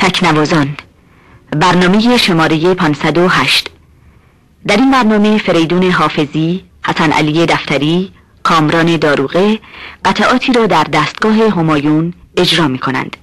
تکنوازان برنامه شماره 508 در این برنامه فریدون حافظی، حسن علی دفتری، کامران داروغه قطعاتی را در دستگاه همایون اجرا می کنند.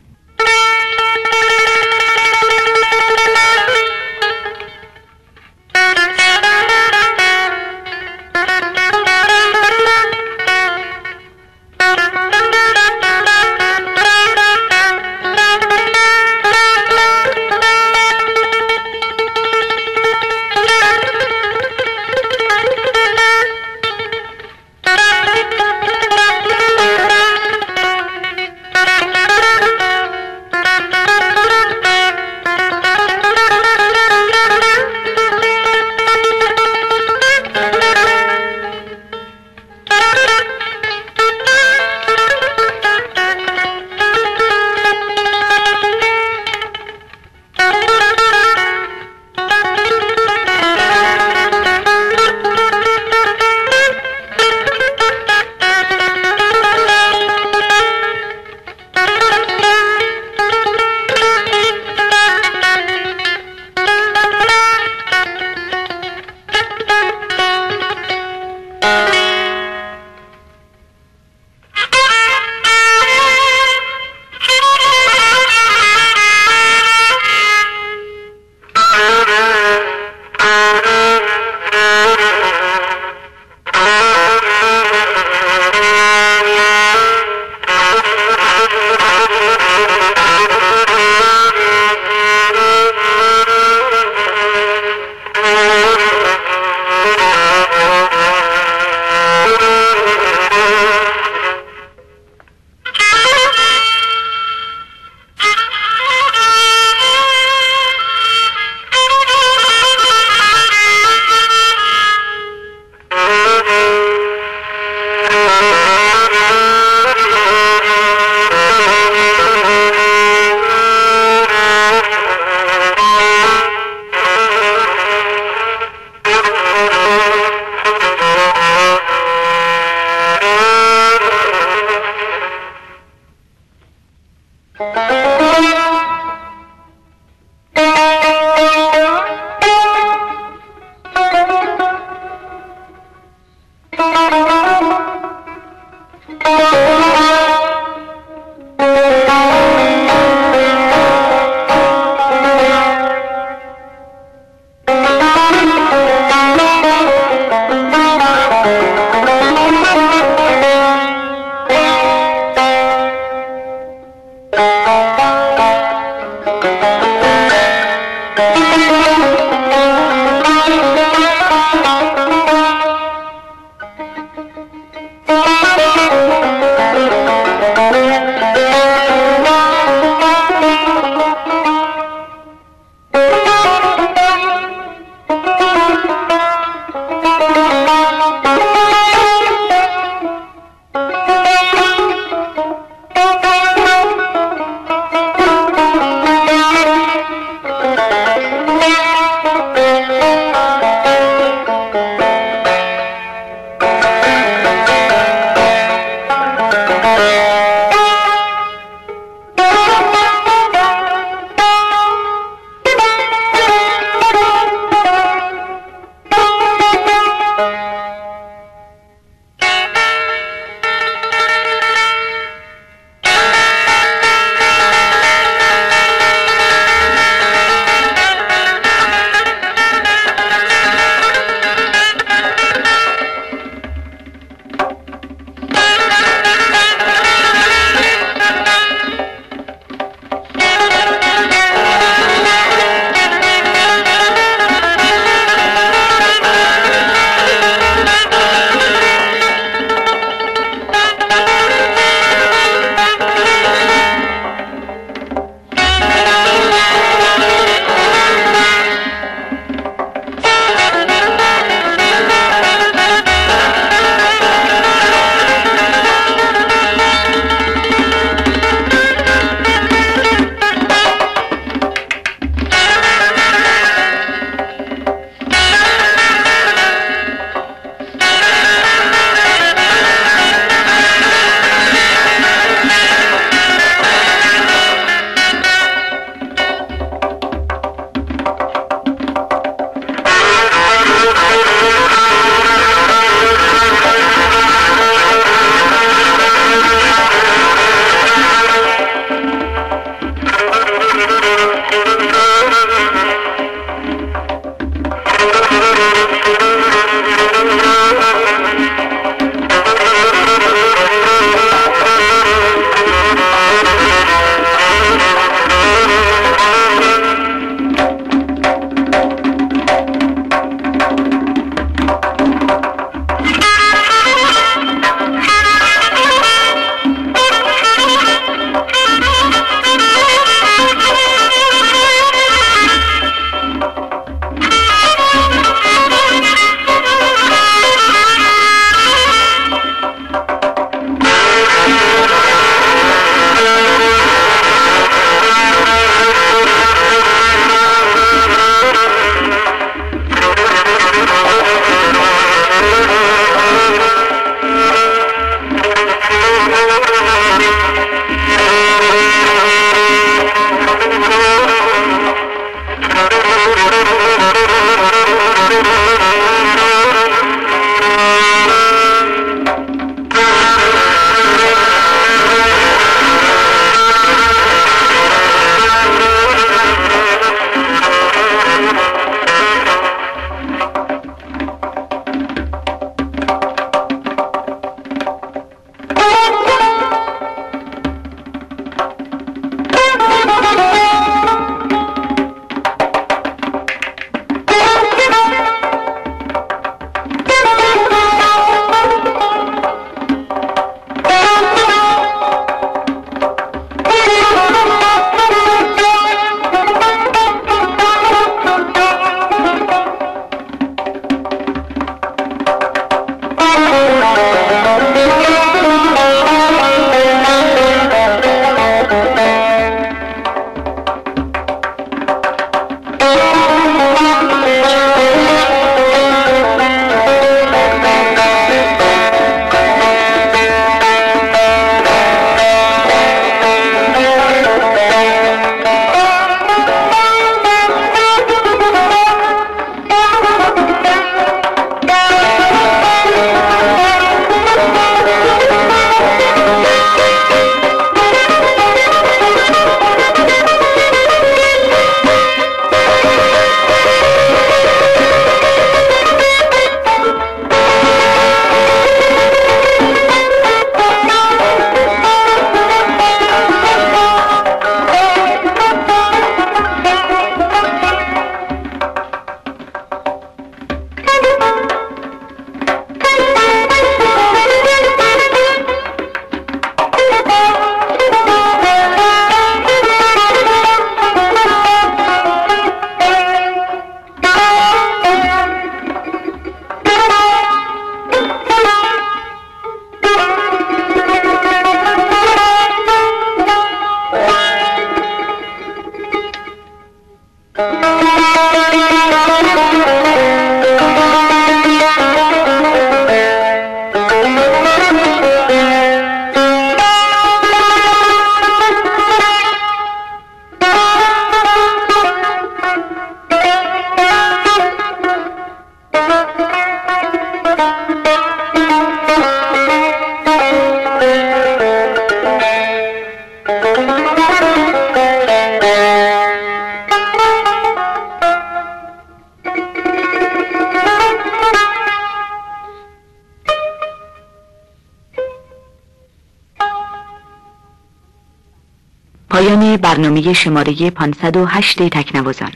برنامه شماره 508 تکنوازان.